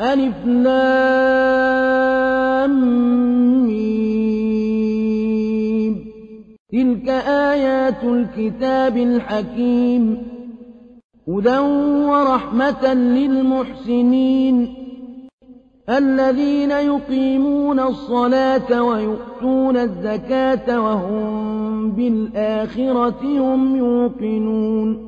ألف لام تلك آيات الكتاب الحكيم. هدى ورحمة للمحسنين. الذين يقيمون الصلاة ويؤتون الزكاة وهم بالآخرة هم يوقنون.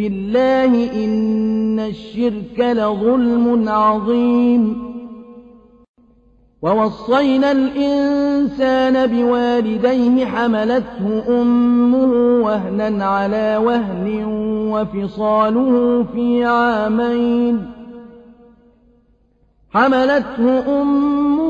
بالله إن الشرك لظلم عظيم. ووصينا الإنسان بوالديه حملته أمه وهنا على وهن وفصاله في عامين. حملته أمه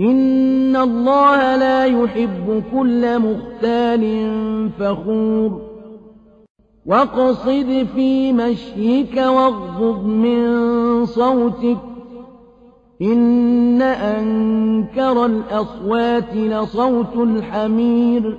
إن الله لا يحب كل مختال فخور واقصد في مشيك واغضض من صوتك إن أنكر الأصوات لصوت الحمير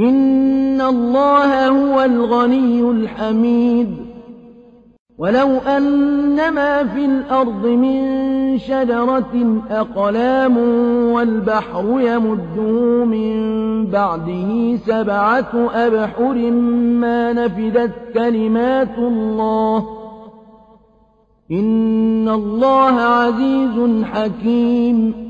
إن الله هو الغني الحميد ولو أن ما في الأرض من شجرة أقلام والبحر يمده من بعده سبعة أبحر ما نفدت كلمات الله إن الله عزيز حكيم